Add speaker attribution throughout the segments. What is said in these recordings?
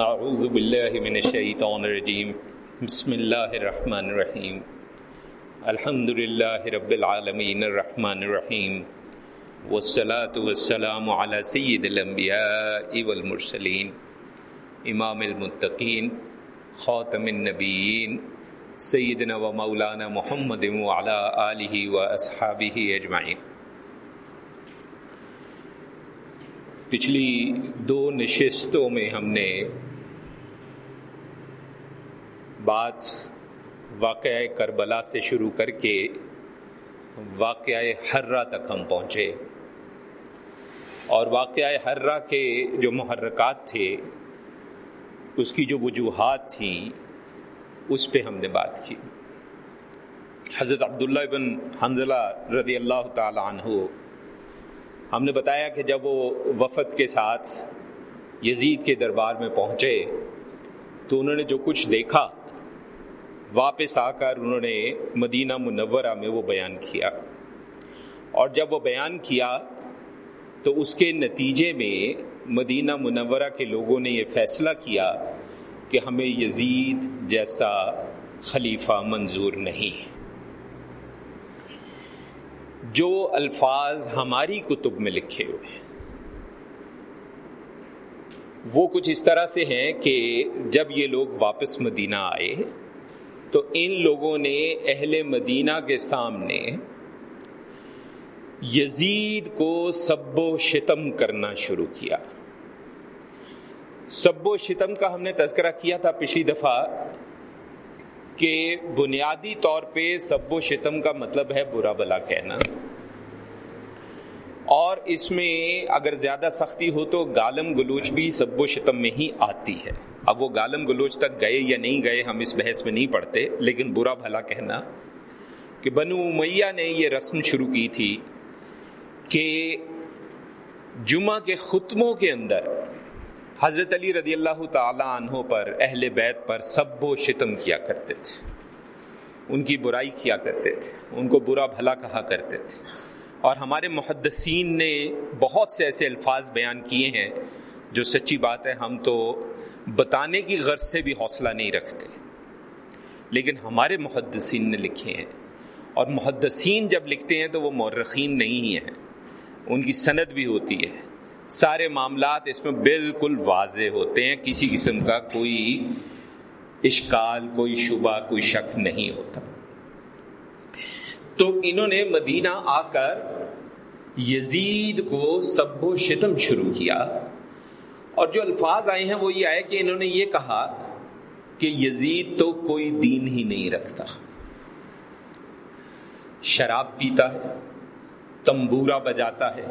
Speaker 1: اعوذ باللہ من الشیطان الرجیم بسم اللہ الرحمن الرحیم الحمد للہ رب العالمین الرحمن الرحیم والصلاة والسلام على سید الانبیاء والمرسلین امام المتقین خاتم النبیین سیدنا و مولانا محمد وعلى آلہ و اصحابہ اجمعین پچھلی دو نشستوں میں ہم نے بات واقعہ کربلا سے شروع کر کے واقعہ حرہ تک ہم پہنچے۔ اور واقعہ حرہ کے جو محرکات تھے، اس کی جو وجوہات تھیں، اس پہ ہم نے بات کی۔ حضرت عبداللہ بن حنزلہ رضی اللہ تعالی عنہ، ہم نے بتایا کہ جب وہ وفد کے ساتھ یزید کے دربار میں پہنچے، تو انہوں نے جو کچھ دیکھا واپس آ کر انہوں نے مدینہ منورہ میں وہ بیان کیا۔ اور جب وہ بیان کیا تو اس کے نتیجے میں مدینہ منورہ کے لوگوں نے یہ فیصلہ کیا کہ ہمیں یزید جیسا خلیفہ منظور نہیں جو الفاظ ہماری کتب میں لکھے ہوئے ہیں۔ وہ کچھ اس طرح سے ہیں کہ جب یہ لوگ واپس مدینہ آئے تو ان لوگوں نے اہل مدینہ کے سامنے یزید کو سب و شتم کرنا شروع کیا۔ سب و شتم کا ہم نے تذکرہ کیا تھا پچھلی دفعہ کہ بنیادی طور پہ سب و شتم کا مطلب ہے برا بلا کہنا۔ اور اس میں اگر زیادہ سختی ہو تو گالم گلوچ بھی سب و شتم میں ہی آتی ہے۔ اب وہ گالم گلوچ تک گئے یا نہیں گئے ہم اس بحث میں نہیں پڑھتے، لیکن برا بھلا کہنا کہ بنو میاں نے یہ رسم شروع کی تھی کہ جمعہ کے خطموں کے اندر حضرت علی رضی اللہ تعالی عنہ پر، اہل بیت پر سب و شتم کیا کرتے تھے۔ ان کی برائی کیا کرتے تھے، ان کو برا بھلا کہا کرتے تھے۔ اور ہمارے محدثین نے بہت سے ایسے الفاظ بیان کیے ہیں جو سچی بات ہے، ہم تو بتانے کی غرض سے بھی حوصلہ نہیں رکھتے۔ لیکن ہمارے محدثین نے لکھے ہیں۔ اور محدثین جب لکھتے ہیں تو وہ مورخین نہیں ہیں۔ ان کی سند بھی ہوتی ہے۔ سارے معاملات اس میں بالکل واضح ہوتے ہیں۔ کسی قسم کا کوئی اشکال، کوئی شبہ، کوئی شک نہیں ہوتا۔ تو انہوں نے مدینہ آ کر یزید کو سب و شتم شروع کیا۔ اور جو الفاظ آئے ہیں وہ یہ آئے کہ انہوں نے یہ کہا کہ یزید تو کوئی دین ہی نہیں رکھتا۔ شراب پیتا ہے، تمبورا بجاتا ہے،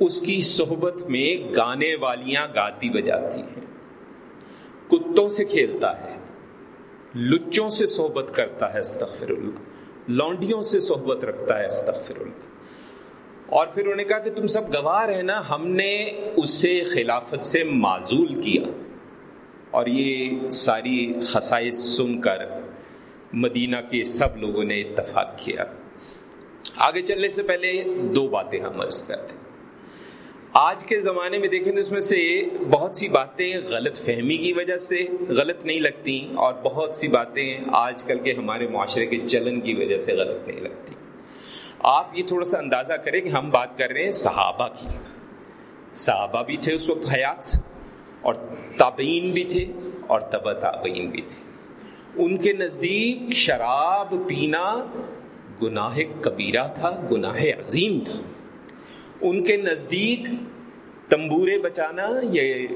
Speaker 1: اس کی صحبت میں گانے والیاں گاتی بجاتی ہیں۔ کتوں سے کھیلتا ہے، لچوں سے صحبت کرتا ہے، استغفر اللہ۔ لونڈیوں سے صحبت رکھتا ہے، استغفر اللہ۔ اور پھر انہوں نے کہا کہ تم سب گواہ ہے نا ہم نے اسے خلافت سے معذول کیا۔ اور یہ ساری خصائص سن کر مدینہ کے سب لوگوں نے اتفاق کیا۔ آگے چلنے سے پہلے دو باتیں ہم عرض کرتے ہیں۔ آج کے زمانے میں دیکھیں تو اس میں سے بہت سی باتیں غلط فہمی کی وجہ سے غلط نہیں لگتی اور بہت سی باتیں آج کل کے ہمارے معاشرے کے چلن کی وجہ سے غلط نہیں لگتی آپ یہ تھوڑا سا اندازہ کریں کہ ہم بات کر رہے ہیں صحابہ کی۔ صحابہ بھی تھے اس وقت حیات، اور تابعین بھی تھے اور تبا تابعین بھی تھے۔ ان کے نزدیک شراب پینا گناہ کبیرہ تھا، گناہ عظیم تھا۔ ان کے نزدیک تمبورے بچانا، یہ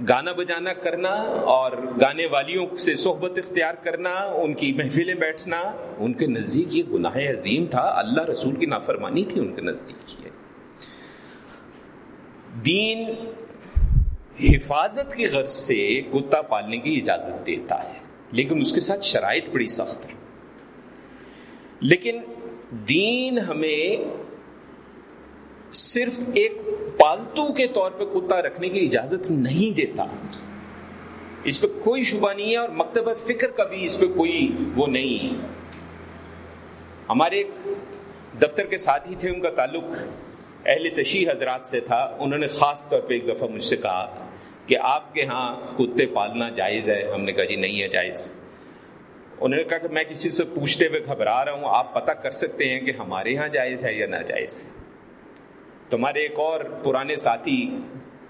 Speaker 1: گانا بجانا کرنا اور گانے والیوں سے صحبت اختیار کرنا، ان کی محفلیں بیٹھنا، ان کے نزدیک یہ گناہ عظیم تھا۔ اللہ رسول کی نافرمانی تھی ان کے نزدیک یہ دین حفاظت کی غرض سے کتا پالنے کی اجازت دیتا ہے، لیکن اس کے ساتھ شرائط بڑی سخت ہے لیکن دین ہمیں صرف ایک پالتو کے طور پہ کتا رکھنے کی اجازت نہیں دیتا۔ اس پہ کوئی شبہ نہیں ہے اور مکتبہ فکر کا بھی اس پہ کوئی وہ نہیں ہے۔ ہمارے دفتر کے ساتھی تھے، ان کا تعلق اہل تشیح حضرات سے تھا۔ انہوں نے خاص طور پہ ایک دفعہ مجھ سے کہا کہ آپ کے ہاں کتے پالنا جائز ہے۔ ہم نے کہا جی نہیں ہے، جائز۔ انہوں نے کہا کہ میں کسی سے پوچھتے ہوئے گھبرا رہا ہوں۔ آپ پتہ کر سکتے ہیں کہ ہمارے یہاں جائز ہے یا ناجائز ہے۔ تمہارے ایک اور پرانے ساتھی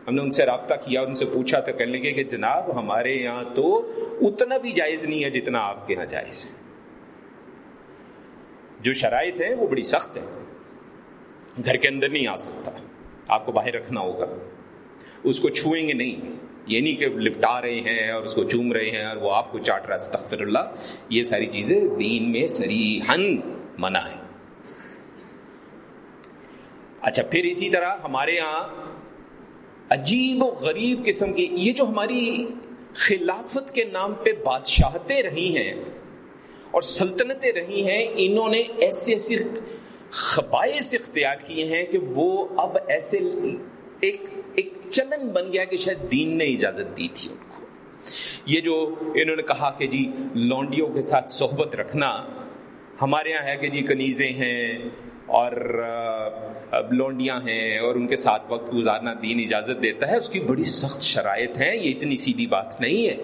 Speaker 1: ہم نے ان سے رابطہ کیا ان سے پوچھا تو کہنے لگے کہ جناب ہمارے یہاں تو اتنا بھی جائز نہیں ہے جتنا آپ کے یہاں جائز ہے۔ جو شرائط ہیں وہ بڑی سخت ہے گھر کے اندر نہیں آ سکتا۔ آپ کو باہر رکھنا ہوگا۔ اس کو چھوئیں گے نہیں۔ یہ نہیں کہ لپٹا رہے ہیں اور اس کو چوم رہے ہیں اور وہ آپ کو چاٹ رہا استغفر اللہ، یہ ساری چیزیں دین میں سری ہن منع ہے اچھا پھر اسی طرح ہمارے یہاں عجیب و غریب قسم کی، یہ جو ہماری خلافت کے نام پہ بادشاہتیں رہی ہیں اور سلطنتیں رہی ہیں، انہوں نے ایسے ایسے خبائص اختیار کیے ہیں کہ وہ اب ایسے ایک ایک چلن بن گیا کہ شاید دین نے اجازت دی تھی ان کو۔ یہ جو انہوں نے کہا کہ جی لونڈیوں کے ساتھ صحبت رکھنا، ہمارے یہاں ہے کہ جی کنیزیں ہیں اور لونڈیاں ہیں اور ان کے ساتھ وقت گزارنا دین اجازت دیتا ہے، اس کی بڑی سخت شرائط ہیں، یہ اتنی سیدھی بات نہیں ہے۔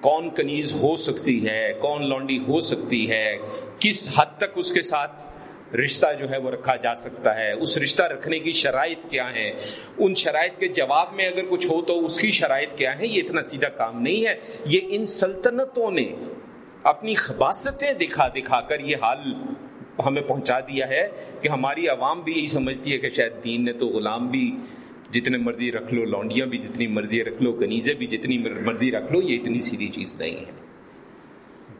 Speaker 1: کون کنیز ہو سکتی ہے، کون لونڈی ہو سکتی ہے، کس حد تک اس کے ساتھ رشتہ جو ہے وہ رکھا جا سکتا ہے، اس رشتہ رکھنے کی شرائط کیا ہے ان شرائط کے جواب میں اگر کچھ ہو تو اس کی شرائط کیا ہے یہ اتنا سیدھا کام نہیں ہے۔ یہ ان سلطنتوں نے اپنی خباستیں دکھا دکھا کر یہ حال ہمیں پہنچا دیا ہے کہ ہماری عوام بھی یہی سمجھتی ہے کہ شاید دین نے تو غلام بھی جتنے مرضی رکھ لو، لونڈیاں بھی جتنی مرضی رکھ لو، کنیزیں بھی جتنی مرضی رکھ لو، یہ اتنی سیدھی چیز نہیں ہے۔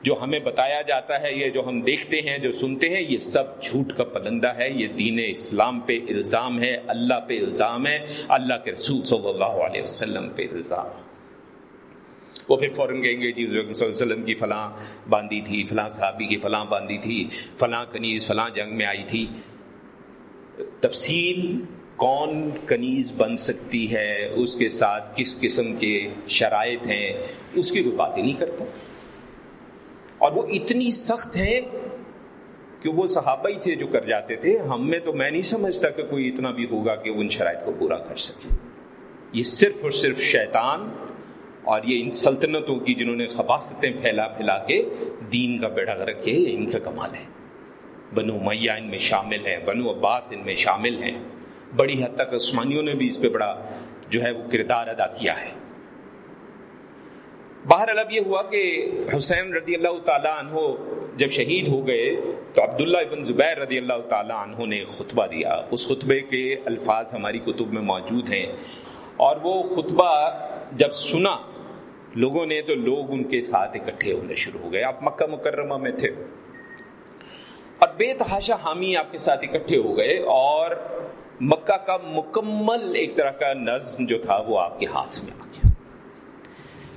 Speaker 1: جو ہمیں بتایا جاتا ہے، یہ جو ہم دیکھتے ہیں، جو سنتے ہیں، یہ سب جھوٹ کا پلندہ ہے۔ یہ دین اسلام پہ الزام ہے، اللہ پہ الزام ہے، اللہ کے رسول صلی اللہ علیہ وسلم پہ الزام۔ ہے وہ پھر فوراً کہیں گے جی صلی اللہ علیہ وسلم کی فلاں باندھی تھی، فلاں صحابی کی فلاں باندھی تھی، فلاں کنیز، فلاں جنگ میں آئی تھی۔ تفصیل کون کنیز بن سکتی ہے، اس کے ساتھ کس قسم کے شرائط ہیں، اس کی کوئی بات ہی نہیں کرتا اور وہ اتنی سخت ہیں کہ وہ صحابہ ہی تھے جو کر جاتے تھے۔ ہم میں تو میں نہیں سمجھتا کہ کوئی اتنا بھی ہوگا کہ ان شرائط کو پورا کر سکے۔ یہ صرف اور صرف شیطان اور یہ ان سلطنتوں کی جنہوں نے خباستیں پھیلا پھیلا کے دین کا بیڑا رکھے، ان کا کمال ہے۔ بنو میاں ان میں شامل ہیں، بنو عباس ان میں شامل ہیں۔ بڑی حد تک عثمانیوں نے بھی اس پہ بڑا جو ہے وہ کردار ادا کیا ہے۔ باہر اب یہ ہوا کہ حسین رضی اللہ تعالیٰ عنہ جب شہید ہو گئے تو عبداللہ ابن زبیر رضی اللہ تعالیٰ عنہ نے خطبہ دیا۔ اس خطبے کے الفاظ ہماری کتب میں موجود ہیں اور وہ خطبہ جب سنا لوگوں نے تو لوگ ان کے ساتھ اکٹھے ہونے شروع ہو گئے۔ آپ مکہ مکرمہ میں تھے۔ اور بے تحاشا حامی آپ کے ساتھ اکٹھے ہو گئے اور مکہ کا مکمل ایک طرح کا نظم جو تھا وہ آپ کے ہاتھ میں آ گیا۔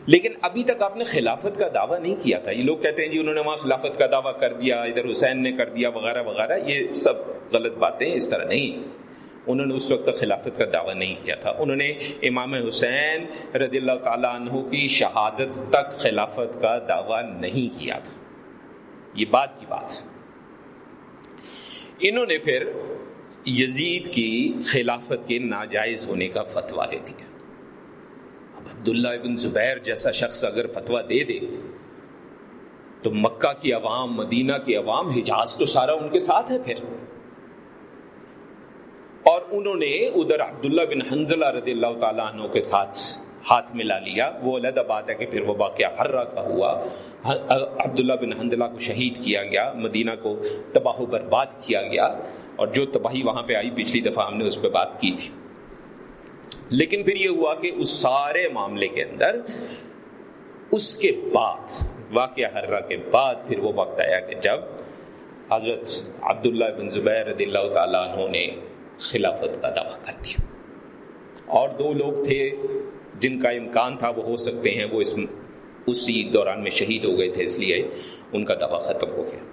Speaker 1: لیکن ابھی تک آپ نے خلافت کا دعویٰ نہیں کیا تھا۔ یہ لوگ کہتے ہیں جی انہوں نے وہاں خلافت کا دعویٰ کر دیا، ادھر حسین نے کر دیا، وغیرہ وغیرہ۔ یہ سب غلط باتیں اس طرح نہیں۔ انہوں نے اس وقت خلافت کا دعویٰ نہیں کیا تھا۔ انہوں نے امام حسین رضی اللہ تعالیٰ عنہ کی شہادت تک خلافت کا دعویٰ نہیں کیا تھا۔ یہ بات کی بات انہوں نے پھر یزید کی خلافت کے ناجائز ہونے کا فتویٰ دے دیا۔ اب عبداللہ ابن زبیر جیسا شخص اگر فتویٰ دے دے، تو مکہ کی عوام، مدینہ کی عوام حجاز تو سارا ان کے ساتھ ہے پھر۔ اور انہوں نے ادھر عبداللہ بن حنزلہ رضی اللہ تعالیٰ عنہ کے ساتھ ہاتھ ملا لیا۔ وہ علیحدہ بات ہے کہ پھر وہ واقعہ ہر کا ہوا۔ عبداللہ بن حنزلہ کو شہید کیا گیا، مدینہ کو تباہ و برباد کیا گیا اور جو تباہی وہاں پہ آئی، پچھلی دفعہ ہم نے اس پہ بات کی تھی۔ لیکن پھر یہ ہوا کہ اس سارے معاملے کے اندر اس کے بعد، واقعہ ہررا کے بعد پھر وہ وقت آیا کہ جب حضرت عبداللہ بن زبیر رضی اللہ تعالیٰ عنہ نے خلافت کا دعویٰ کر دیا اور دو لوگ تھے جن کا امکان تھا وہ ہو سکتے ہیں، وہ اس اسی دوران میں شہید ہو گئے تھے، اس لیے ان کا دعویٰ ختم ہو گیا۔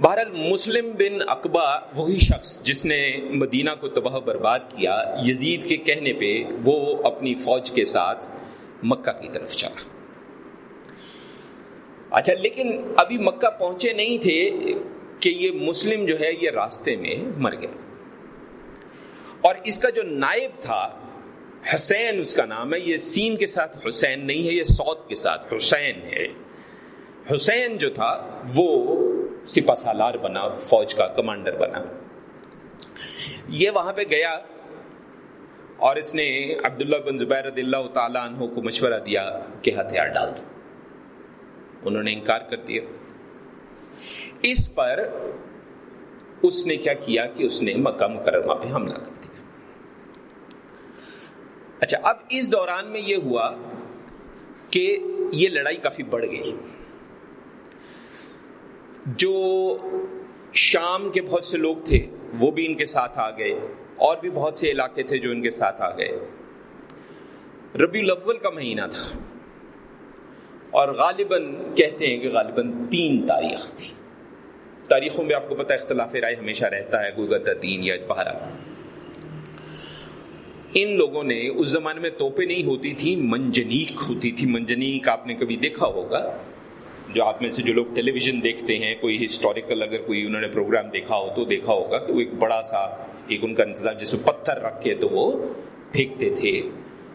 Speaker 1: بہرحال مسلم بن اقبا وہی شخص جس نے مدینہ کو تباہ برباد کیا، یزید کے کہنے پہ وہ اپنی فوج کے ساتھ مکہ کی طرف چلا۔ اچھا لیکن ابھی مکہ پہنچے نہیں تھے کہ یہ مسلم جو ہے یہ راستے میں مر گیا اور اس کا جو نائب تھا، حسین اس کا نام ہے، یہ سین کے ساتھ حسین نہیں ہے، یہ سوت کے ساتھ حسین ہے۔ حسین جو تھا، وہ سپا سالار بنا، فوج کا کمانڈر بنا۔ یہ وہاں پہ گیا اور اس نے عبداللہ بن زبیر رضی اللہ تعالیٰ عنہ کو مشورہ دیا کہ ہتھیار ڈال دو۔ انہوں نے انکار کر دیا۔ اس پر اس نے کیا کیا کہ اس نے مکہ مکرمہ پہ حملہ کر دیا۔ اچھا اب اس دوران میں یہ ہوا کہ یہ لڑائی کافی بڑھ گئی۔ جو شام کے بہت سے لوگ تھے، وہ بھی ان کے ساتھ آ گئے، اور بھی بہت سے علاقے تھے جو ان کے ساتھ آ گئے۔ ربیع الاول کا مہینہ تھا، اور غالباً کہتے ہیں کہ غالباً تین تاریخ تھی۔ تاریخوں میں آپ کو پتا اختلاف رائے ہمیشہ رہتا ہے کوئی تین یا بارہ ان لوگوں نے اس زمانے میں توپے نہیں ہوتی تھی منجنیک ہوتی تھی۔ منجنیک آپ نے کبھی دیکھا ہوگا؟ جو آپ میں سے جو لوگ ٹیلی ویژن دیکھتے ہیں، کوئی ہسٹوریکل اگر کوئی انہوں نے پروگرام دیکھا ہو تو دیکھا ہوگا کہ وہ ایک بڑا سا، ایک ان کا انتظام جس میں پتھر رکھ کے تو وہ پھینکتے تھے۔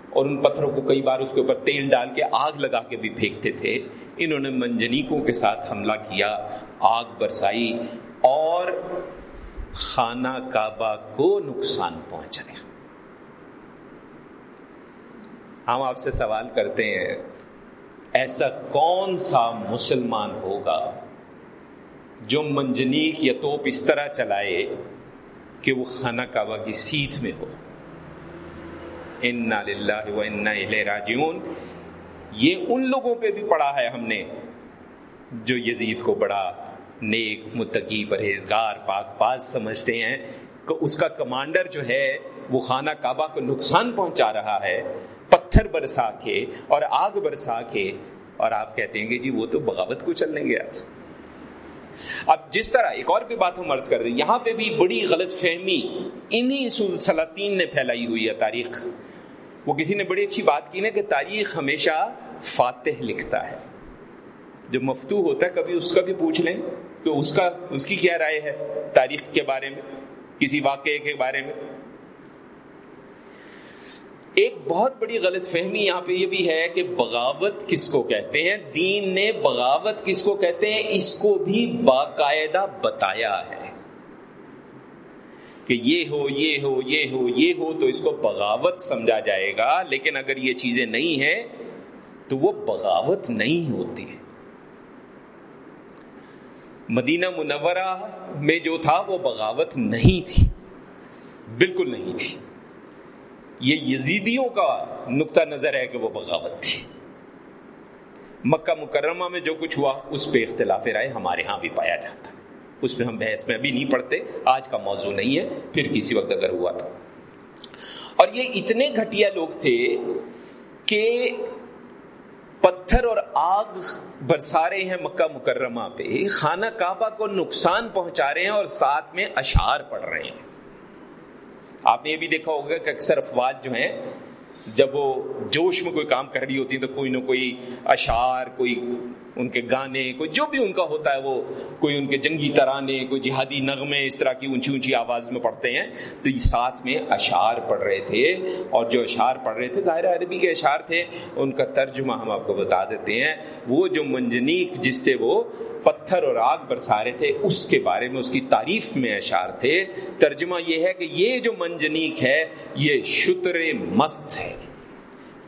Speaker 1: اور ان پتھروں کو کئی بار اس کے اوپر تیل ڈال کے آگ لگا کے بھی پھینکتے تھے۔ انہوں نے منجنیکوں کے ساتھ حملہ کیا، آگ برسائی اور خانہ کعبہ کو نقصان پہنچایا۔ ہم آپ سے سوال کرتے ہیں، ایسا کون سا مسلمان ہوگا جو منجنیک یا توپ اس طرح چلائے کہ وہ خانہ کعبہ کی سیٹ میں ہو؟ و راجعون۔ یہ ان لوگوں پہ بھی پڑا ہے ہم نے جو یزید کو بڑا نیک، متقی، پرہیزگار، پاک باز سمجھتے ہیں کہ اس کا کمانڈر جو ہے وہ خانہ کعبہ کو نقصان پہنچا رہا ہے۔ پتھر برسا کے اور آگ برسا کے اور آپ کہتے ہیں کہ جی وہ تو بغاوت کو چلنے گیا تھا۔ اب جس طرح ایک اور بھی بات ہم عرض کر دیں، یہاں پہ بھی بڑی غلط فہمی، انہی سلاطین نے پھیلائی ہوئی ہے تاریخ۔ وہ کسی نے بڑی اچھی بات کی نا کہ تاریخ ہمیشہ فاتح لکھتا ہے۔ جب مفتو ہوتا ہے، کبھی اس کا بھی پوچھ لیں کہ اس کا، اس کی کیا رائے ہے تاریخ کے بارے میں، کسی واقعے کے بارے میں۔ ایک بہت بڑی غلط فہمی یہاں پہ یہ بھی ہے کہ بغاوت کس کو کہتے ہیں؟ دین نے بغاوت کس کو کہتے ہیں؟ اس کو بھی باقاعدہ بتایا ہے کہ یہ ہو یہ ہو یہ ہو یہ ہو تو اس کو بغاوت سمجھا جائے گا، لیکن اگر یہ چیزیں نہیں ہیں تو وہ بغاوت نہیں ہوتی۔ مدینہ منورہ میں جو تھا وہ بغاوت نہیں تھی، بالکل نہیں تھی۔ یہ یزیدیوں کا نقطہ نظر ہے کہ وہ بغاوت تھی۔ مکہ مکرمہ میں جو کچھ ہوا، اس پہ اختلاف رائے ہمارے ہاں بھی پایا جاتا ہے۔ اس پہ ہم بحث میں ابھی نہیں پڑھتے، آج کا موضوع نہیں ہے، پھر کسی وقت اگر ہوا تھا اور یہ اتنے گھٹیا لوگ تھے کہ پتھر اور آگ برسا رہے ہیں مکہ مکرمہ پہ، خانہ کعبہ کو نقصان پہنچا رہے ہیں اور ساتھ میں اشعار پڑھ رہے ہیں۔ آپ نے یہ بھی دیکھا ہوگا کہ اکثر افواج جو ہیں، جب وہ جوش میں کوئی کام کر رہی ہوتی تو کوئی نہ کوئی اشعار، کوئی ان کے گانے، کوئی جو بھی ان کا ہوتا ہے، وہ کوئی ان کے جنگی ترانے، کوئی جہادی نغمے اس طرح کی اونچی اونچی آواز میں پڑھتے ہیں۔ تو یہ ساتھ میں اشعار پڑھ رہے تھے۔ اور جو اشعار پڑھ رہے تھے، ظاہر عربی کے اشعار تھے، ان کا ترجمہ ہم آپ کو بتا دیتے ہیں۔ وہ جو منجنیک جس سے وہ پتھر اور آگ برسا رہے تھے، اس کے بارے میں، اس کی تعریف میں اشعار تھے۔ ترجمہ یہ ہے کہ یہ جو منجنیک ہے، یہ شتر مست ہے۔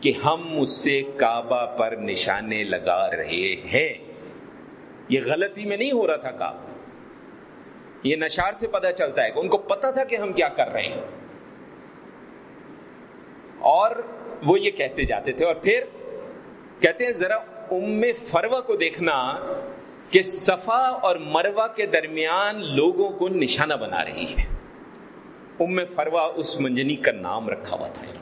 Speaker 1: کہ ہم اس سے کعبہ پر نشانے لگا رہے ہیں۔ یہ غلطی میں نہیں ہو رہا تھا کعبہ۔ یہ نشار سے پتہ چلتا ہے کہ ان کو پتا تھا کہ ہم کیا کر رہے ہیں۔ اور وہ یہ کہتے جاتے تھے اور پھر کہتے ہیں ذرا ام فروا کو دیکھنا کہ صفا اور مروا کے درمیان لوگوں کو نشانہ بنا رہی ہے۔ ام فروا اس منجنی کا نام رکھا ہوا تھا۔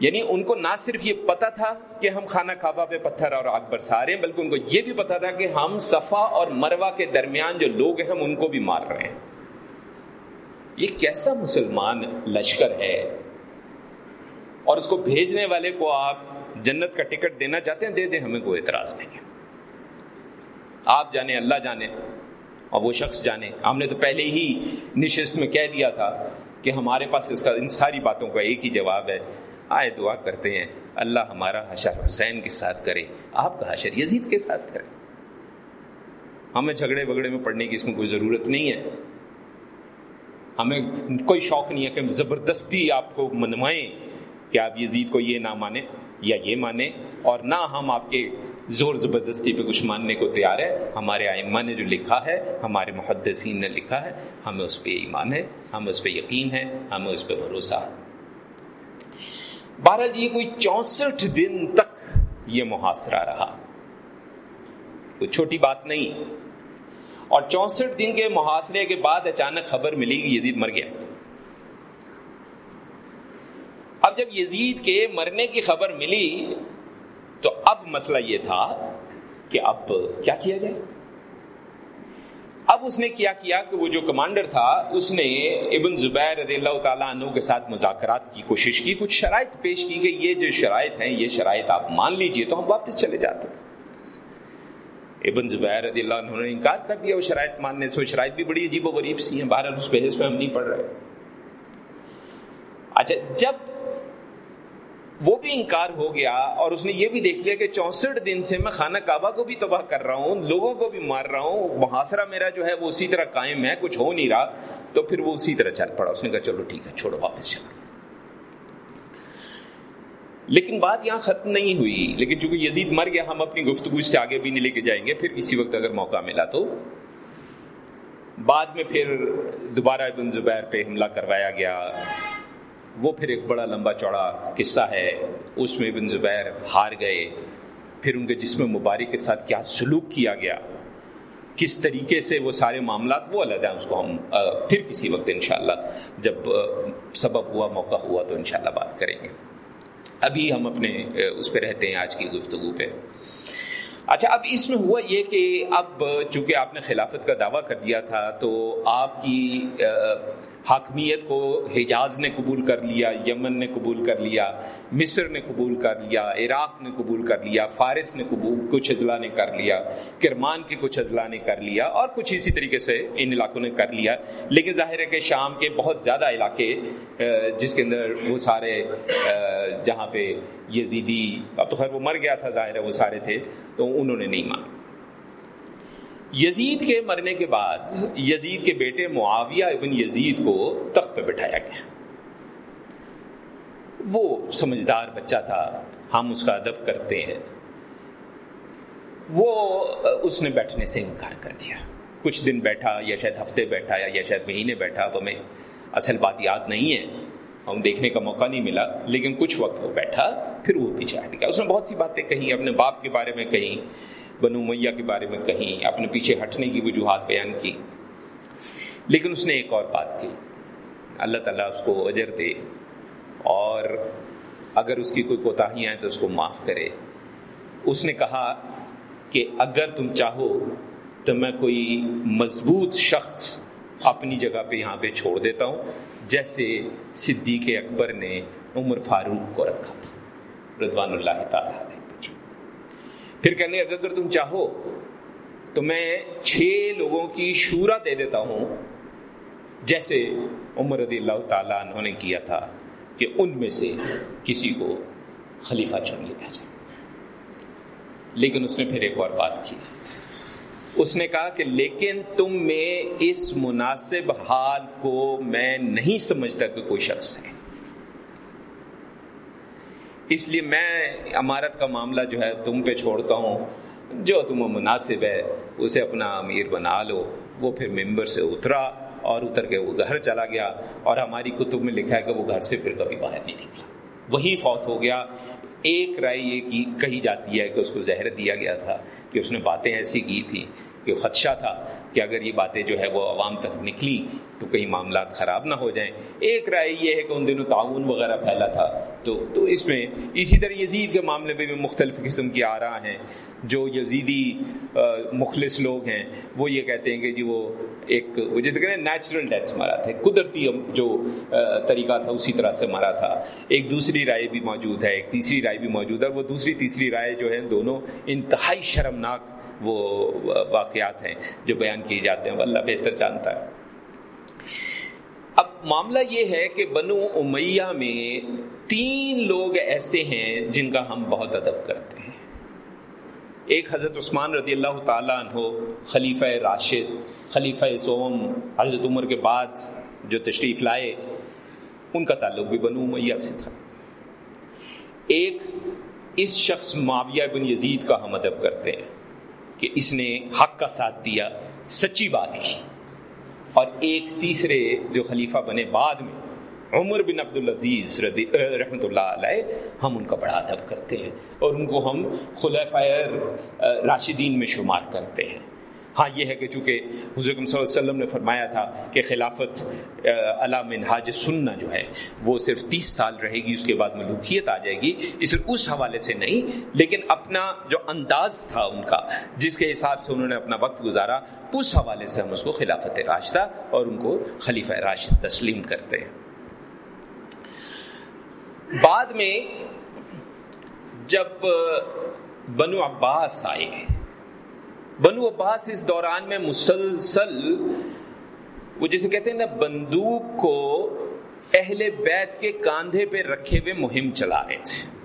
Speaker 1: یعنی ان کو نہ صرف یہ پتا تھا کہ ہم خانہ کعبہ پہ پتھر اور آگ برسا رہے ہیں، بلکہ ان کو یہ بھی پتا تھا کہ ہم صفا اور مروا کے درمیان جو لوگ ہیں، ہم ان کو بھی مار رہے ہیں۔ یہ کیسا مسلمان لشکر ہے؟ اور اس کو بھیجنے والے کو آپ جنت کا ٹکٹ دینا چاہتے ہیں، دے دیں، ہمیں کوئی اعتراض نہیں ہے۔ آپ جانے اللہ جانے اور وہ شخص جانے۔ ہم نے تو پہلے ہی نشست میں کہہ دیا تھا کہ ہمارے پاس اس کا ان ساری باتوں کا ایک ہی جواب ہے۔ آئے دعا کرتے ہیں۔ اللہ ہمارا حشر حسین کے ساتھ کرے، آپ کا حشر یزید کے ساتھ کرے۔ ہمیں جھگڑے وگڑے میں پڑھنے کی اس میں کوئی ضرورت نہیں ہے۔ ہمیں کوئی شوق نہیں ہے کہ ہم زبردستی آپ کو منوائیں کہ آپ یزید کو یہ نہ مانیں یا یہ مانیں۔ اور نہ ہم آپ کے زور زبردستی پہ کچھ ماننے کو تیار ہے ہمارے آئمہ نے جو لکھا ہے، ہمارے محدثین نے لکھا ہے، ہمیں اس پہ ایمان ہے، ہمیں اس پہ یقین ہے، ہمیں اس پہ بھروسہ ہے۔ بہرحال جی کوئی چونسٹھ دن تک یہ محاصرہ رہا۔ کوئی چھوٹی بات نہیں۔ اور چونسٹھ دن کے محاصرے کے بعد اچانک خبر ملی کہ یزید مر گیا۔ اب جب یزید کے مرنے کی خبر ملی تو اب مسئلہ یہ تھا کہ اب کیا کیا جائے؟ اب اس نے کیا کیا کہ وہ جو کمانڈر تھا، اس نے ابن زبیر رضی اللہ تعالیٰ عنہ کے ساتھ مذاکرات کی کوشش کی، کچھ شرائط پیش کی کہ یہ جو شرائط ہیں، یہ شرائط آپ مان لیجیے تو ہم واپس چلے جاتے ہیں۔ ابن زبیر رضی اللہ عنہ نے انکار کر دیا وہ شرائط ماننے سے، وہ شرائط بھی بڑی عجیب و غریب سی ہیں، بہرحال اس بحث میں ہم نہیں پڑھ رہے۔ اچھا جب وہ بھی انکار ہو گیا اور اس نے یہ بھی دیکھ لیا کہ چونسٹھ دن سے میں خانہ کعبہ کو بھی تباہ کر رہا ہوں، لوگوں کو بھی مار رہا ہوں محاصرہ میرا جو ہے وہ اسی طرح قائم ہے، کچھ ہو نہیں رہا، تو پھر وہ اسی طرح چل پڑا، اس نے کہا چلو ٹھیک ہے، چھوڑو، واپس چلو۔ لیکن بات یہاں ختم نہیں ہوئی، لیکن چونکہ یزید مر گیا، ہم اپنی گفتگو سے آگے بھی نہیں لے کے جائیں گے، پھر کسی وقت اگر موقع ملا تو۔ بعد میں پھر دوبارہ ابن زبیر پہ حملہ کروایا گیا۔ وہ پھر ایک بڑا لمبا چوڑا قصہ ہے، اس میں ابن زبیر ہار گئے۔ پھر ان کے جسم مبارک کے ساتھ کیا سلوک کیا گیا؟ کس طریقے سے وہ سارے معاملات، وہ علیحدہ ہیں، اس کو ہم پھر کسی وقت انشاءاللہ، جب سبب ہوا، موقع ہوا تو انشاءاللہ بات کریں گے۔ ابھی ہم اپنے اس پہ رہتے ہیں آج کی گفتگو پہ۔ اچھا اب اس میں ہوا یہ کہ اب چونکہ آپ نے خلافت کا دعویٰ کر دیا تھا، تو آپ کی حاکمیت کو حجاز نے قبول کر لیا، یمن نے قبول کر لیا، مصر نے قبول کر لیا، عراق نے قبول کر لیا، فارس نے قبول، کچھ اضلاع نے کر لیا، کرمان کے کچھ اضلاع نے کر لیا، اور کچھ اسی طریقے سے ان علاقوں نے کر لیا۔ لیکن ظاہر ہے کہ شام کے بہت زیادہ علاقے جس کے اندر وہ سارے جہاں پہ یزیدی، اب تو خیر وہ مر گیا تھا، ظاہر ہے وہ سارے تھے، تو انہوں نے نہیں مانا۔ یزید کے مرنے کے بعد یزید کے بیٹے معاویہ ابن یزید کو تخت پہ بٹھایا گیا۔ وہ سمجھدار بچہ تھا، ہم اس کا ادب کرتے ہیں۔ وہ اس نے بیٹھنے سے انکار کر دیا۔ کچھ دن بیٹھا، یا شاید ہفتے بیٹھا، یا شاید مہینے بیٹھا، اب ہمیں اصل بات یاد نہیں ہے۔ ہم دیکھنے کا موقع نہیں ملا، لیکن کچھ وقت وہ بیٹھا، پھر وہ پیچھے ہٹ گیا۔ اس نے بہت سی باتیں کہیں، اپنے باپ کے بارے میں کہیں۔ بنو میاں کے بارے میں کہیں، اپنے پیچھے ہٹنے کی وجوہات بیان کی۔ لیکن اس نے ایک اور بات کی۔ اللہ تعالیٰ اس کو اجر دے اور اگر اس کی کوئی کوتاہیاں ہیں تو اس کو معاف کرے۔ اس نے کہا کہ اگر تم چاہو تو میں کوئی مضبوط شخص اپنی جگہ پہ یہاں پہ چھوڑ دیتا ہوں، جیسے صدیق اکبر نے عمر فاروق کو رکھا تھا، رضوان اللہ تعالیٰ۔ پھر کہنے اگر تم چاہو تو میں چھ لوگوں کی شورا دے دیتا ہوں۔ جیسے عمر رضی اللہ تعالیٰ انہوں نے کیا تھا کہ ان میں سے کسی کو خلیفہ چن لیا جائے۔ لیکن اس نے پھر ایک اور بات کی۔ اس نے کہا کہ لیکن تم میں اس مناسب حال کو میں نہیں سمجھتا کہ کوئی شخص ہے۔ اس لیے میں عمارت کا معاملہ جو ہے تم پہ چھوڑتا ہوں۔ جو تمہیں مناسب ہے، اسے اپنا امیر بنا لو۔ وہ پھر ممبر سے اترا اور اتر کے وہ گھر چلا گیا۔ اور ہماری کتب میں لکھا ہے کہ وہ گھر سے پھر کبھی باہر نہیں نکلا۔ وہی فوت ہو گیا۔ ایک رائے یہ کی کہی جاتی ہے کہ اس کو زہر دیا گیا تھا کہ اس نے باتیں ایسی کی تھی کہ خدشہ تھا کہ اگر یہ باتیں جو ہے وہ عوام تک نکلی تو کہیں معاملات خراب نہ ہو جائیں۔ ایک رائے یہ ہے کہ ان دنوں تعاون وغیرہ پھیلا تھا۔ تو تو اس میں اسی طرح یزید کے معاملے میں بھی مختلف قسم کی آ رہا ہیں۔ جو یزیدی مخلص لوگ ہیں، وہ یہ کہتے ہیں کہ جی وہ ایک جیسے کہ نیچرل ڈیتھ مرا تھا۔ قدرتی جو طریقہ تھا اسی طرح سے مرا تھا۔ ایک دوسری رائے بھی موجود ہے، ایک تیسری رائے بھی موجود ہے وہ دوسری تیسری رائے جو ہے، دونوں انتہائی شرمناک وہ واقعات ہیں جو بیان کیے جاتے ہیں اللہ بہتر جانتا ہے۔ اب معاملہ یہ ہے کہ بنو امیہ میں تین لوگ ایسے ہیں جن کا ہم بہت ادب کرتے ہیں۔ ایک حضرت عثمان رضی اللہ تعالیٰ عنہ، خلیفہ راشد، خلیفہ سوم، حضرت عمر کے بعد جو تشریف لائے، ان کا تعلق بھی بنو امیہ سے تھا۔ ایک، اس شخص معاویہ بن یزید کا ہم ادب کرتے ہیں۔ کہ اس نے حق کا ساتھ دیا، سچی بات کی۔ اور ایک تیسرے جو خلیفہ بنے بعد میں، عمر بن عبد العزیز رحمۃ اللہ علیہ، ہم ان کا بڑا ادب کرتے ہیں اور ان کو ہم خلفۂ راشدین میں شمار کرتے ہیں۔ ہاں یہ ہے کہ چونکہ حضرت صلی اللہ علیہ وسلم نے فرمایا تھا کہ خلافت علام منہاج سننا جو ہے، وہ صرف تیس سال رہے گی، اس کے بعد ملوکیت آ جائے گی، اس اس حوالے سے نہیں، لیکن اپنا جو انداز تھا ان کا، جس کے حساب سے انہوں نے اپنا وقت گزارا، اس حوالے سے ہم اس کو خلافت راشدہ اور ان کو خلیفہ راشد تسلیم کرتے ہیں۔ بعد میں جب بنو عباس آئے بنو عباس اس دوران میں مسلسل، وہ جسے کہتے ہیں نا، بندوق کو اہل بیت کے کاندھے پہ رکھے ہوئے مہم چلا رہے تھے۔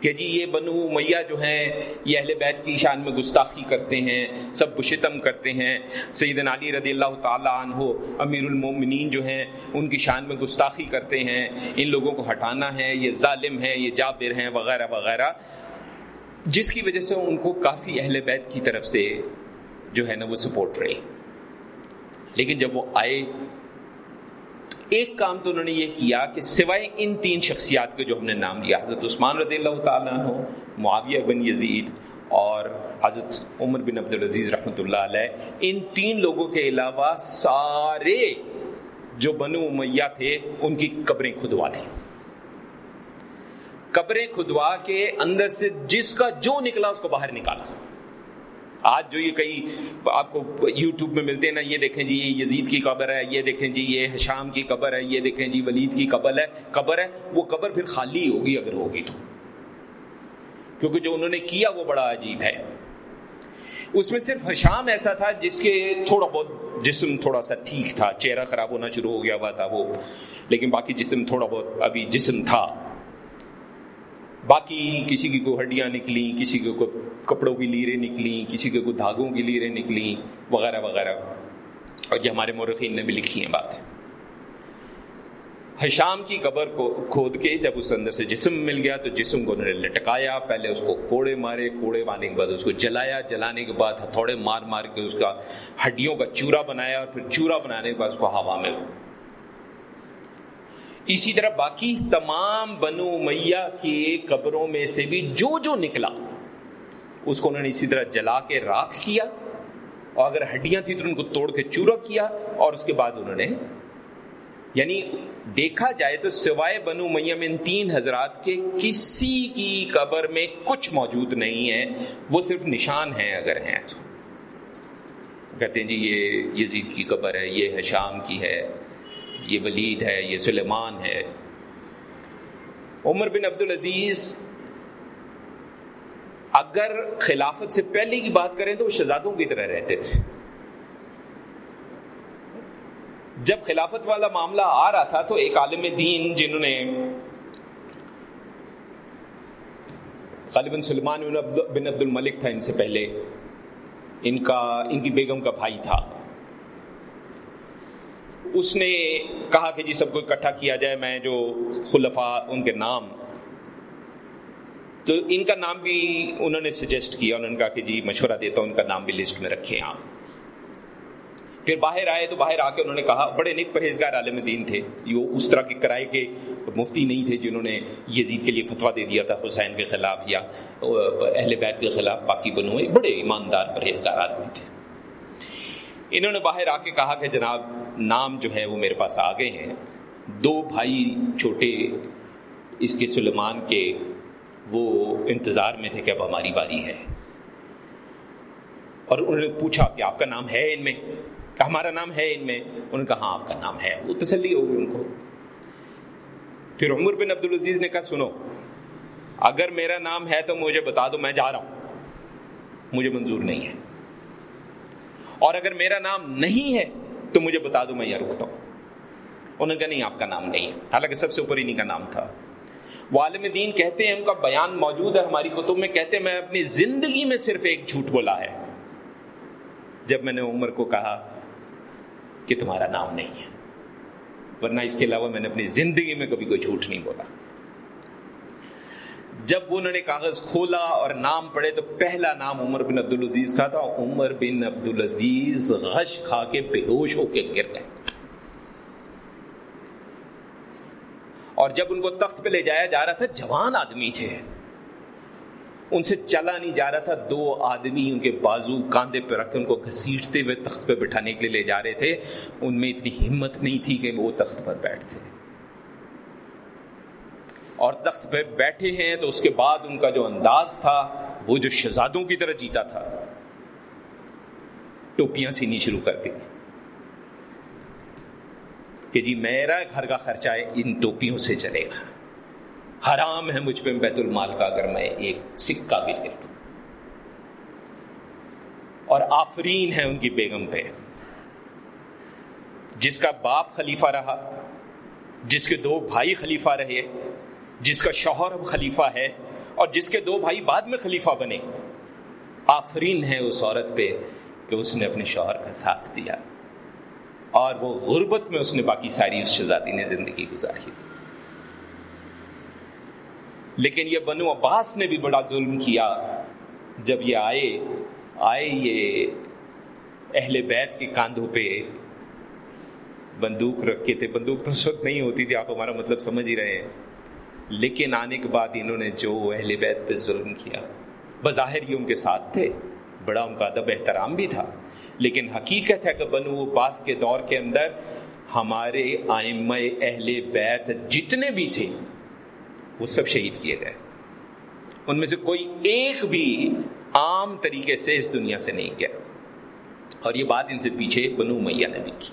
Speaker 1: کہ جی یہ بنو میاں جو ہیں، یہ اہل بیت کی شان میں گستاخی کرتے ہیں، سب بشتم کرتے ہیں۔ سیدن علی رضی اللہ تعالیٰ عنہ، امیر المومنین جو ہیں، ان کی شان میں گستاخی کرتے ہیں۔ ان لوگوں کو ہٹانا ہے، یہ ظالم ہے یہ جابر ہیں، وغیرہ وغیرہ۔ جس کی وجہ سے ان کو کافی اہل بیت کی طرف سے جو ہے نا وہ سپورٹ رہی۔ لیکن جب وہ آئے، تو ایک کام تو انہوں نے یہ کیا کہ سوائے ان تین شخصیات کے جو ہم نے نام لیا، حضرت عثمان رضی اللہ تعالیٰ عنہ، معاویہ بن یزید اور حضرت عمر بن عبد العزیز رحمۃ اللہ علیہ، ان تین لوگوں کے علاوہ سارے جو بنو امیہ تھے، ان کی قبریں کھدوا تھیں قبریں کھدوا کے اندر سے جس کا جو نکلا اس کو باہر نکالا۔ آج جو یہ کئی آپ کو یوٹیوب میں ملتے ہیں نا، یہ دیکھیں جی یہ یزید کی قبر ہے، یہ دیکھیں جی یہ حشام کی قبر ہے، یہ دیکھیں جی ولید کی قبر ہے قبر ہے، وہ قبر پھر خالی ہوگی اگر ہوگی تو۔ کیونکہ جو انہوں نے کیا وہ بڑا عجیب ہے۔ اس میں صرف حشام ایسا تھا جس کے تھوڑا بہت جسم تھوڑا سا ٹھیک تھا، چہرہ خراب ہونا شروع ہو گیا ہوا تھا وہ۔ لیکن باقی جسم تھوڑا بہت ابھی جسم تھا۔ باقی کسی کی کوئی ہڈیاں نکلیں، کسی کے کوئی کپڑوں کی لیریں نکلیں، کسی کے کوئی دھاگوں کی لیریں نکلیں، وغیرہ وغیرہ۔ اور یہ ہمارے مورخین نے بھی لکھی ہیں بات۔ حشام کی قبر کو کھود کے جب اس اندر سے جسم مل گیا تو جسم کو انہوں نے لٹکایا، پہلے اس کو کوڑے مارے، کوڑے مارنے کے بعد اس کو جلایا۔ جلانے کے بعد ہتھوڑے مار مار کے اس کا ہڈیوں کا چورا بنایا اور پھر چورا بنانے کے بعد اس کو ہوا میں اسی طرح باقی تمام بنو میاں کی قبروں میں سے بھی جو جو نکلا، اس کو انہوں نے اسی طرح جلا کے راکھ کیا اور اگر ہڈیاں تھیں تو ان کو توڑ کے چورا کیا اور اس کے بعد انہوں نے یعنی دیکھا جائے تو سوائے بنو میاں میں ان تین حضرات کے کسی کی قبر میں کچھ موجود نہیں ہے، وہ صرف نشان ہیں اگر ہیں۔ تو کہتے ہیں جی یہ یزید کی قبر ہے، یہ حشام کی ہے۔ یہ ولید ہے، یہ سلیمان ہے۔ عمر بن عبد العزیز اگر خلافت سے پہلے کی بات کریں تو وہ شہزادوں کی طرح رہتے تھے۔ جب خلافت والا معاملہ آ رہا تھا تو ایک عالم دین جنہوں نے غالباً سلمان بن عبد الملک تھا ان سے پہلے، ان کا ان کی بیگم کا بھائی تھا۔ اس نے کہا کہ جی سب کو اکٹھا کیا جائے، میں جو خلفا ان کے نام۔ تو ان کا نام بھی انہوں نے سجیسٹ کیا، انہوں نے کہا کہ جی مشورہ دیتا ہوں، ان کا نام بھی لسٹ میں رکھے آپ پھر باہر آئے تو باہر آ کے انہوں نے کہا، بڑے نیک پرہیزگار عالم دین تھے۔ یہ اس طرح کے کرائے کے مفتی نہیں تھے جنہوں نے یزید کے لیے فتوا دے دیا تھا، حسین کے خلاف یا اہل بیت کے خلاف، باقی بنوئے بڑے ایماندار پرہیزگار آدمی تھے۔ انہوں نے باہر آ کے کہا کہ جناب نام جو ہے وہ میرے پاس آ گئے ہیں۔ دو بھائی چھوٹے اس کے سلیمان کے وہ انتظار میں تھے کہ اب ہماری باری ہے۔ اور انہوں نے پوچھا کہ آپ کا نام ہے ان میں؟ ہمارا نام ہے ان میں۔ انہوں نے کہا ہاں آپ کا نام ہے۔ وہ تسلی ہو گئی ان کو۔ پھر عمر بن عبد العزیز نے کہا، سنو، اگر میرا نام ہے تو مجھے بتا دو، میں جا رہا ہوں۔ مجھے منظور نہیں ہے۔ اور اگر میرا نام نہیں ہے تو مجھے بتا دو میں یہاں رکتا ہوں۔ انہوں نے کہا نہیں، آپ کا نام نہیں ہے۔ حالانکہ سب سے اوپر انہیں کا نام تھا۔ وہ عالم دین کہتے ہیں، ان کا بیان موجود ہے ہماری خطب میں، کہتے ہیں، میں اپنی زندگی میں صرف ایک جھوٹ بولا ہے۔ جب میں نے عمر کو کہا کہ تمہارا نام نہیں ہے، ورنہ اس کے علاوہ میں نے اپنی زندگی میں کبھی کوئی جھوٹ نہیں بولا۔ جب انہوں نے کاغذ کھولا اور نام پڑھے تو پہلا نام عمر بن عبد العزیز کا تھا۔ عمر بن عبد العزیز غش کھا کے بے ہوش ہو کے گر گئے۔ اور جب ان کو تخت پہ لے جایا جا رہا تھا، جوان آدمی تھے۔ ان سے چلا نہیں جا رہا تھا۔ دو آدمی ان کے بازو کاندھے پہ رکھ کے ان کو گھسیٹتے ہوئے تخت پہ بٹھانے کے لیے لے جا رہے تھے۔ ان میں اتنی ہمت نہیں تھی کہ وہ تخت پر بیٹھتے۔ اور تخت پہ بیٹھے ہیں تو اس کے بعد ان کا جو انداز تھا، وہ جو شہزادوں کی طرح جیتا تھا۔ ٹوپیاں سینی شروع کر دی۔ کہ جی میرا گھر کا خرچہ ان ٹوپیوں سے چلے گا۔ حرام ہے مجھ پہ بیت المال کا اگر میں ایک سکہ بھی لے لوں۔ اور آفرین ہے ان کی بیگم پہ۔ جس کا باپ خلیفہ رہا، جس کے دو بھائی خلیفہ رہے جس کا شوہر اب خلیفہ ہے اور جس کے دو بھائی بعد میں خلیفہ بنے۔ آفرین ہے اس عورت پہ کہ اس نے اپنے شوہر کا ساتھ دیا۔ اور وہ غربت میں اس نے باقی ساری اس شہزادی نے زندگی گزاری۔ لیکن یہ بنو عباس نے بھی بڑا ظلم کیا۔ جب یہ آئے آئے یہ اہل بیت کے کاندھوں پہ۔ بندوق رکھے تھے۔ بندوق تو اس وقت نہیں ہوتی تھی، آپ ہمارا مطلب سمجھ ہی رہے ہیں۔ لیکن آنے کے بعد انہوں نے جو اہل بیت پہ ظلم کیا، بظاہر یہ ان کے ساتھ تھے۔ بڑا ان کا ادب احترام بھی تھا۔ لیکن حقیقت ہے کہ بنو عباس کے دور کے اندر ہمارے آئمہ اہل بیت جتنے بھی تھے، وہ سب شہید کیے گئے۔ ان میں سے کوئی ایک بھی عام طریقے سے اس دنیا سے نہیں گیا۔ اور یہ بات ان سے پیچھے بنو میاں نے بھی کی۔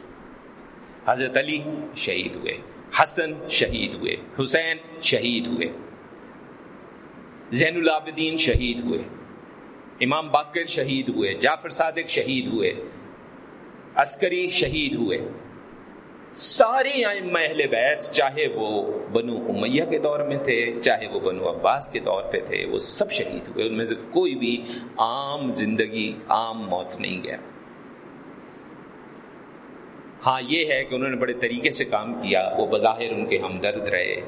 Speaker 1: حضرت علی شہید ہوئے۔ حسن شہید ہوئے، حسین شہید ہوئے، زین العابدین شہید ہوئے، امام باقر شہید ہوئے، جعفر صادق شہید ہوئے، عسکری شہید ہوئے۔ سارے اہل بیت چاہے وہ بنو امیہ کے دور میں تھے، چاہے وہ بنو عباس کے دور پہ تھے، وہ سب شہید ہوئے، ان میں سے کوئی بھی عام زندگی، عام موت نہیں گیا۔ ہاں یہ ہے کہ انہوں نے بڑے طریقے سے کام کیا، وہ بظاہر ان کے ہمدرد رہے،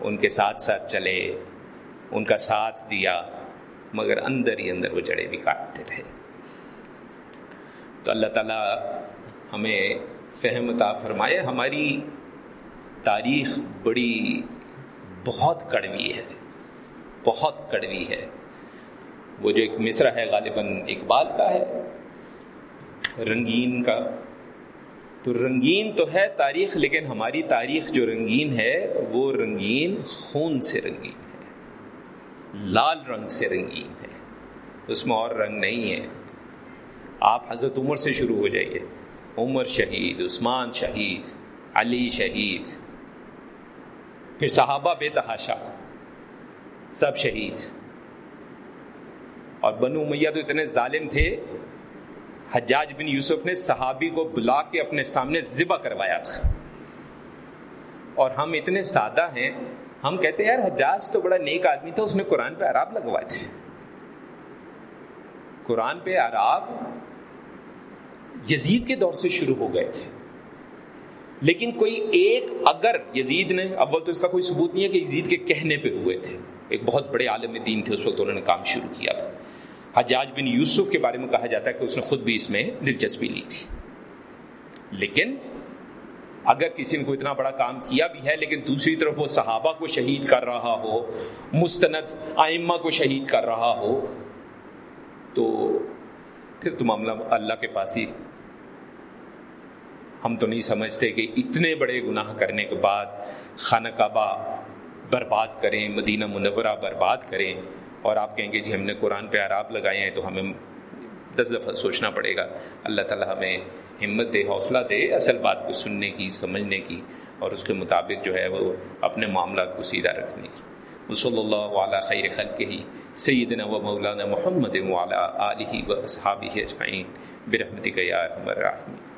Speaker 1: ان کے ساتھ ساتھ چلے، ان کا ساتھ دیا، مگر اندر ہی اندر وہ جڑے بھی کاٹتے رہے۔ تو اللہ تعالیٰ ہمیں فہم عطا فرمائے، ہماری تاریخ بڑی بہت کڑوی ہے، بہت کڑوی ہے۔ وہ جو ایک مصرع ہے، غالباً اقبال کا ہے، رنگین کا۔ تو رنگین تو ہے تاریخ، لیکن ہماری تاریخ جو رنگین ہے، وہ رنگین خون سے رنگین ہے۔ لال رنگ سے رنگین ہے۔ اس میں اور رنگ نہیں ہے۔ آپ حضرت عمر سے شروع ہو جائیے۔ عمر شہید، عثمان شہید، علی شہید، پھر صحابہ بے تحاشا، سب شہید۔ اور بنو میاں تو اتنے ظالم تھے حجاج بن یوسف نے صحابی کو بلا کے اپنے سامنے ذبح کروایا تھا۔ اور ہم اتنے سادہ ہیں، ہم کہتے ہیں، یار، حجاج تو بڑا نیک آدمی تھا، اس نے قرآن پہ عراب لگوائے تھے۔ قرآن پہ عراب یزید کے دور سے شروع ہو گئے تھے۔ لیکن کوئی ایک اگر یزید نے، اول تو اس کا کوئی ثبوت نہیں ہے کہ یزید کے کہنے پہ ہوئے تھے۔ ایک بہت بڑے عالم دین تھے، اس وقت انہوں نے کام شروع کیا تھا۔ حجاج بن یوسف کے بارے میں کہا جاتا ہے کہ اس نے خود بھی اس میں دلچسپی لی تھی۔ لیکن اگر کسی نے کوئی اتنا بڑا کام کیا بھی ہے، لیکن دوسری طرف وہ صحابہ کو شہید کر رہا ہو، مستند آئمہ کو شہید کر رہا ہو، تو پھر تو معاملہ اللہ کے پاس ہی۔ ہم تو نہیں سمجھتے کہ اتنے بڑے گناہ کرنے کے بعد خانہ کعبہ برباد کریں، مدینہ منورہ برباد کریں۔ اور آپ کہیں گے جی ہم نے قرآن پہ عراب لگائے ہیں تو ہمیں دس دفعہ سوچنا پڑے گا۔ اللہ تعالیٰ ہمیں ہمت دے، حوصلہ دے اصل بات کو سننے کی، سمجھنے کی اور اس کے مطابق جو ہے وہ اپنے معاملات کو سیدھا رکھنے کی۔ وصلی اللہ علیہ خیر خلق ہی سیدنا و مولانا محمد وعلی و اصحابہ اجمعین۔ برحمتک یا